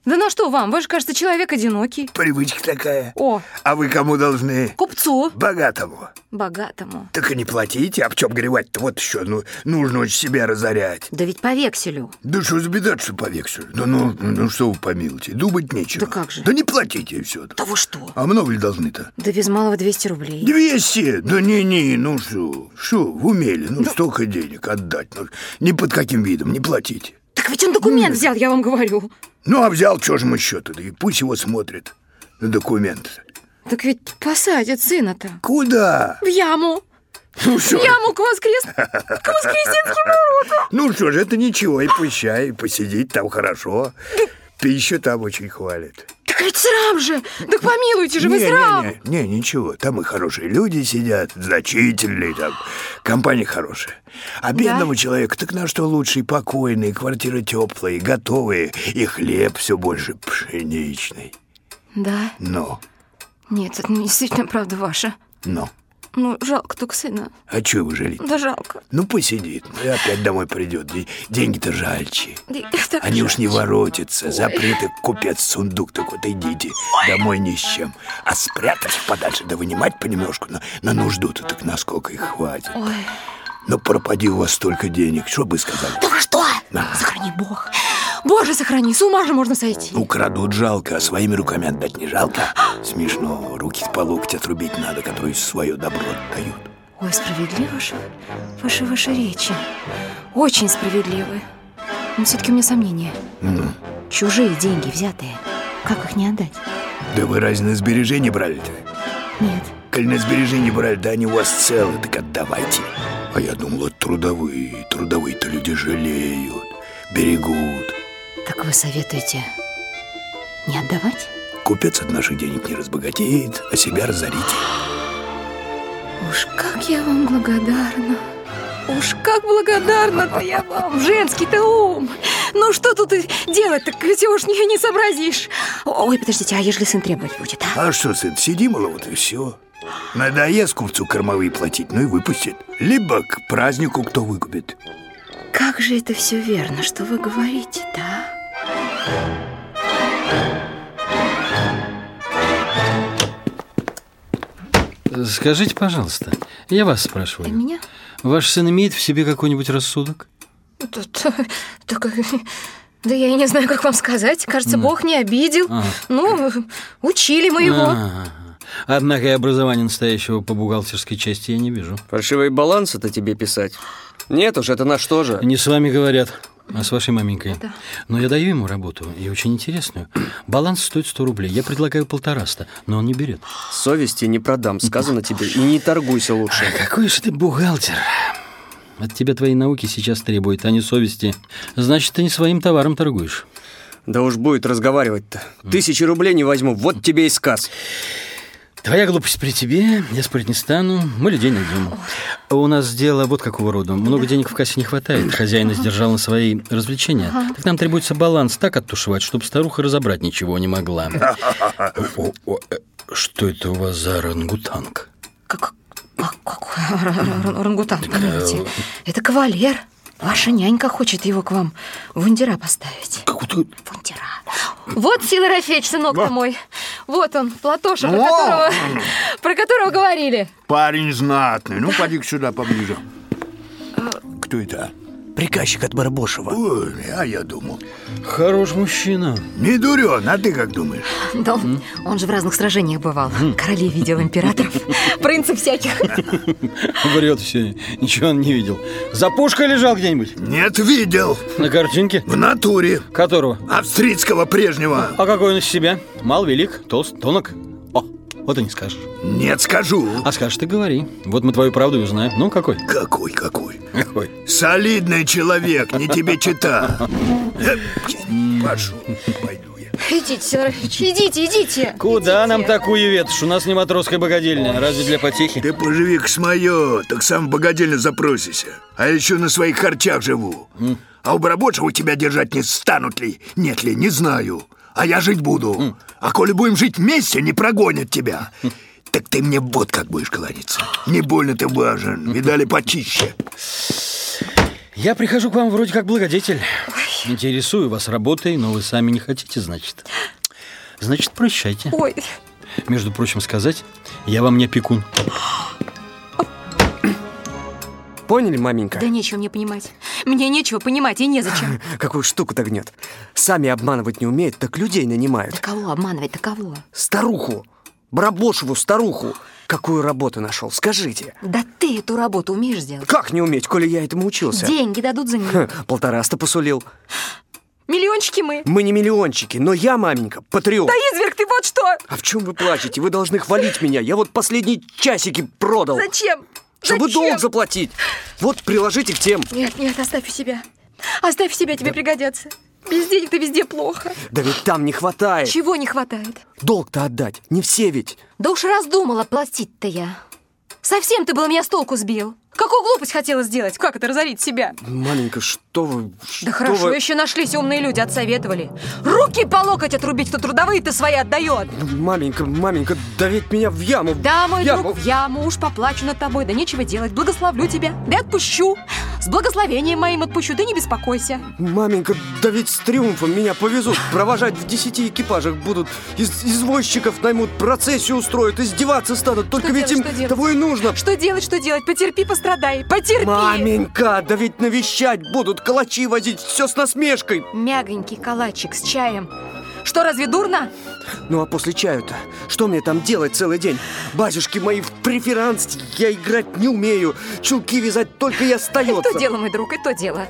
Speaker 3: Да на что вам? Вы же, кажется, человек одинокий.
Speaker 7: Привычка такая.
Speaker 3: О,
Speaker 7: А вы кому должны?
Speaker 3: купцу.
Speaker 7: Богатому.
Speaker 3: Богатому.
Speaker 7: Так и не платите, а в чем горевать-то? Вот еще, ну, нужно очень себя разорять.
Speaker 3: Да ведь по векселю.
Speaker 7: Да что за беда, что по векселю? Да ну, ну что вы помилуйте, думать нечего.
Speaker 3: Да как же?
Speaker 7: Да не платите и все.
Speaker 3: Да вы что?
Speaker 7: А много ли должны-то?
Speaker 3: Да без малого 200 рублей.
Speaker 7: Двести? Да не-не, ну что, что, в умели, ну столько денег отдать, ну, ни под каким видом, не платите.
Speaker 3: Так ведь он документ взял, я вам говорю.
Speaker 7: Ну, а взял, что же мы счет и пусть его смотрит на документ.
Speaker 3: Так ведь посадят сына-то.
Speaker 7: Куда?
Speaker 3: В яму.
Speaker 7: Ну
Speaker 3: В
Speaker 7: что,
Speaker 3: яму к воскрес... к воскресенским воротам.
Speaker 7: ну что же, это ничего, и пущай, и посидеть там хорошо. Пищу там очень хвалит.
Speaker 3: Так ведь срам же. Так помилуйте же, вы
Speaker 7: не,
Speaker 3: срам.
Speaker 7: не, не, не, ничего. Там и хорошие люди сидят, значительные там. Компания хорошая. А бедному человеку так на что лучше покойные, квартиры теплые, готовые, и хлеб все больше пшеничный.
Speaker 3: Да?
Speaker 7: Но,
Speaker 3: Нет, это действительно правда ваша.
Speaker 7: но.
Speaker 3: Ну, жалко только сына.
Speaker 7: А чего вы жалеете?
Speaker 3: Да жалко.
Speaker 7: Ну, посидит, ну и опять домой придет. Деньги-то жальче.
Speaker 3: Да и так
Speaker 7: Они уж не воротятся. Запретый купец сундук, так вот идите домой ни с чем. А спрятать подальше, да вынимать понемножку на, на нужду-то, так насколько их хватит.
Speaker 3: Ой.
Speaker 7: Но пропади у вас столько денег, что бы сказали?
Speaker 3: Да вы что? Сохрани Бог. Боже, сохрани, с ума же можно сойти.
Speaker 7: Украдут жалко, а своими руками отдать не жалко. Смешно, руки по локоть отрубить надо, которые свое добро дают.
Speaker 3: Ой, справедливо же. Ваши, ваши речи. Очень справедливы. Но все-таки у меня сомнения.
Speaker 7: Ну,
Speaker 3: Чужие деньги взятые. Как их не отдать?
Speaker 7: да вы разве на сбережения брали-то?
Speaker 3: Нет.
Speaker 7: Коль на сбережения брали, да они у вас целы, так отдавайте. А я думал, трудовые. Трудовые-то люди жалеют, берегут.
Speaker 3: Так вы советуете не отдавать?
Speaker 7: Купец от наших денег не разбогатеет, а себя разорите.
Speaker 3: Уж как я вам благодарна. Уж как благодарна-то я вам, женский-то ум. Ну что тут делать, так ведь уж не, не сообразишь. Ой, подождите, а ежели сын требовать будет, а?
Speaker 7: А что, сын, сиди, мало, вот и все. Надоест купцу кормовые платить, ну и выпустит. Либо к празднику кто выкупит.
Speaker 3: Как же это все верно, что вы говорите, да?
Speaker 8: Скажите, пожалуйста, я вас спрашиваю.
Speaker 3: Меня?
Speaker 8: Ваш сын имеет в себе какой-нибудь рассудок?
Speaker 3: Тут, так, да я и не знаю, как вам сказать. Кажется, Бог не обидел.
Speaker 8: А.
Speaker 3: Ну, учили мы его.
Speaker 8: А, Однако и образования настоящего по бухгалтерской части я не вижу.
Speaker 10: Фальшивый баланс это тебе писать? Нет уж, это наш тоже.
Speaker 8: Не с вами говорят, а с вашей маменькой.
Speaker 3: Да.
Speaker 8: Но я даю ему работу, и очень интересную. Баланс стоит 100 рублей. Я предлагаю полтораста, но он не берет.
Speaker 10: Совести не продам, сказано тебе. И не торгуйся лучше.
Speaker 8: Какой же ты бухгалтер. От тебя твои науки сейчас требуют, а не совести. Значит, ты не своим товаром торгуешь.
Speaker 10: Да уж будет разговаривать-то. Тысячи рублей не возьму, вот тебе и сказ.
Speaker 8: Твоя глупость при тебе, я спорить не стану, мы людей найдем. У нас дело вот какого рода. Много денег в кассе не хватает, хозяин сдержал на свои развлечения. Так нам требуется баланс так оттушевать, чтобы старуха разобрать ничего не могла. Э, Что это у вас за орангутанг?
Speaker 3: Как, как- какой орангутанг, говорите? Это кавалер. Ваша нянька хочет его к вам в ундера поставить. Вундера. Вот Сила Рафеч, сынок-то мой. Вот он, Платоша, про которого, про которого говорили.
Speaker 7: Парень знатный. Ну, поди сюда поближе. Кто это?
Speaker 12: Приказчик от Барбошева.
Speaker 7: Ой, а я думал.
Speaker 8: Хорош мужчина.
Speaker 7: Не дурен, а ты как думаешь?
Speaker 3: Да он, он же в разных сражениях бывал. Королей видел, императоров, принцев всяких.
Speaker 8: Врет все, ничего он не видел. За пушкой лежал где-нибудь?
Speaker 7: Нет, видел.
Speaker 8: На картинке?
Speaker 7: В натуре.
Speaker 8: Которого?
Speaker 7: Австрийского прежнего.
Speaker 8: А какой он из себя? Мал, велик, толст, тонок? Вот и не скажешь.
Speaker 7: Нет, скажу.
Speaker 8: А скажешь, ты говори. Вот мы твою правду и узнаем. Ну, какой?
Speaker 7: Какой, какой?
Speaker 8: Какой?
Speaker 7: Солидный человек, не тебе чита. Пошел, пойду я.
Speaker 3: Идите, Рафеч, идите, идите.
Speaker 8: Куда нам такую ветошь? У нас не матросская богадельня. Разве для потехи?
Speaker 7: Ты поживи-ка с мое, так сам в богадельню запросишься. А еще на своих харчах живу. А у Барабочева тебя держать не станут ли? Нет ли, не знаю. А я жить буду. А коли будем жить вместе, не прогонят тебя. Так ты мне вот как будешь кланяться. Не больно ты важен. Видали почище.
Speaker 8: Я прихожу к вам вроде как благодетель. Интересую вас работой, но вы сами не хотите, значит. Значит, прощайте.
Speaker 3: Ой,
Speaker 8: Между прочим, сказать, я вам не опекун.
Speaker 10: Поняли, маменька?
Speaker 3: да нечего мне понимать. Мне нечего понимать и незачем.
Speaker 10: Какую штуку-то гнет. Сами обманывать не умеют, так людей нанимают.
Speaker 3: Да кого обманывать-то кого?
Speaker 10: Старуху. Барабошеву старуху. Какую работу нашел, скажите.
Speaker 3: Да ты эту работу умеешь сделать?
Speaker 10: Как не уметь, коли я этому учился?
Speaker 3: Деньги дадут за нее.
Speaker 10: Полтораста посулил.
Speaker 3: Миллиончики мы.
Speaker 10: Мы не миллиончики, но я, маменька, патриот.
Speaker 3: Да изверг ты вот что!
Speaker 10: А в чем вы плачете? Вы должны хвалить меня. Я вот последние часики продал.
Speaker 3: Зачем?
Speaker 10: Чтобы
Speaker 3: Зачем?
Speaker 10: долг заплатить. Вот приложите к тем.
Speaker 3: Нет, нет, оставь у себя. Оставь у себя, тебе пригодятся. Без денег-то везде плохо.
Speaker 10: Да ведь там не хватает.
Speaker 3: Чего не хватает?
Speaker 10: Долг-то отдать. Не все ведь.
Speaker 3: Да уж раздумала платить-то я. Совсем ты был меня с толку сбил. Какую глупость хотела сделать? Как это разорить себя?
Speaker 10: Маменька, что вы...
Speaker 3: Да
Speaker 10: что
Speaker 3: хорошо,
Speaker 10: вы-
Speaker 3: еще нашлись умные люди, отсоветовали. Руки по локоть отрубить, кто трудовые-то свои отдает.
Speaker 10: Маменька, маменька, да ведь меня в яму.
Speaker 3: Да, мой
Speaker 10: яму.
Speaker 3: друг, в яму уж поплачу над тобой, да нечего делать. Благословлю тебя, да отпущу. С благословением моим отпущу, ты не беспокойся.
Speaker 10: Маменька, да ведь с триумфом меня повезут. Провожать в десяти экипажах будут. Из извозчиков наймут, процессию устроят, издеваться станут. Только
Speaker 3: Что
Speaker 10: ведь
Speaker 3: делать,
Speaker 10: им
Speaker 3: что
Speaker 10: того и нужно.
Speaker 3: Что делать, что делать? Потерпи, пострадай, потерпи.
Speaker 10: Маменька, да ведь навещать будут, калачи возить, все с насмешкой.
Speaker 3: Мягонький калачик с чаем. Что, разве дурно?
Speaker 10: Ну а после чаю-то, что мне там делать целый день? Батюшки мои в преферанс, я играть не умею. Чулки вязать только и
Speaker 3: И
Speaker 10: остается.
Speaker 3: то дело, мой друг, и то дело.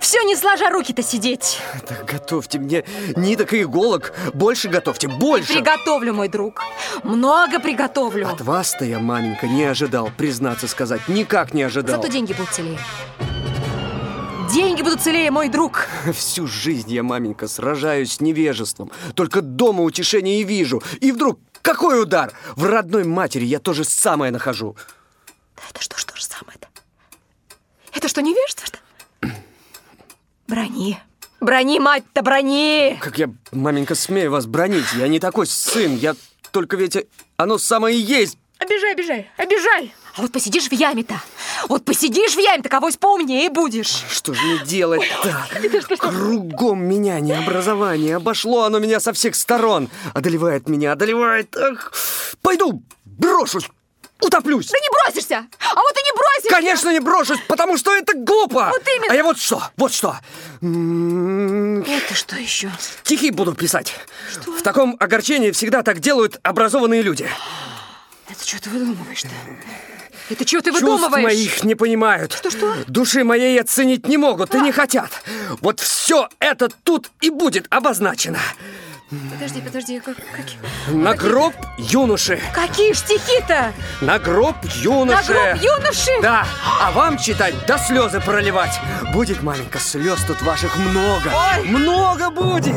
Speaker 3: Все не сложа руки-то сидеть.
Speaker 10: Так готовьте мне ниток и иголок. Больше готовьте, больше.
Speaker 3: Приготовлю, мой друг. Много приготовлю.
Speaker 10: От вас-то я, маменька, не ожидал, признаться сказать. Никак не ожидал.
Speaker 3: Зато деньги будут целее. Деньги будут целее, мой друг.
Speaker 10: Всю жизнь я, маменька, сражаюсь с невежеством. Только дома утешения и вижу. И вдруг какой удар? В родной матери я то же самое нахожу.
Speaker 3: Это что, что же самое-то? Это что, невежество-то? Брони. Брони, мать-то, брони!
Speaker 10: Как я, маменька, смею вас бронить? Я не такой сын. Я только ведь оно самое и есть.
Speaker 3: Обижай, обижай, обижай! А вот посидишь в яме-то, вот посидишь в яме-то, кого-то поумнее будешь.
Speaker 10: Что же мне делать-то? Кругом меня необразование. Обошло оно меня со всех сторон. Одолевает меня, одолевает. Ах, пойду, брошусь. утоплюсь.
Speaker 3: Да не бросишься! А вот и не бросишься!
Speaker 10: Конечно, не брошусь, потому что это глупо.
Speaker 3: Вот именно.
Speaker 10: А я вот что, вот что. М,
Speaker 3: Это что еще?
Speaker 10: Стихи буду писать. В таком огорчении всегда так делают образованные люди.
Speaker 3: Это что ты выдумываешь-то? Это что ты
Speaker 10: Чувств
Speaker 3: выдумываешь?
Speaker 10: моих не понимают.
Speaker 3: Что-что?
Speaker 10: Души моей оценить не могут и не хотят. Вот все это тут и будет обозначено.
Speaker 3: Подожди, подожди, как?
Speaker 10: На гроб юноши.
Speaker 3: Какие ж стихи-то?
Speaker 10: На гроб юноши.
Speaker 3: На гроб юноши?
Speaker 10: Да, а вам читать да слезы проливать. Будет, маленько, слез тут ваших много. Много будет.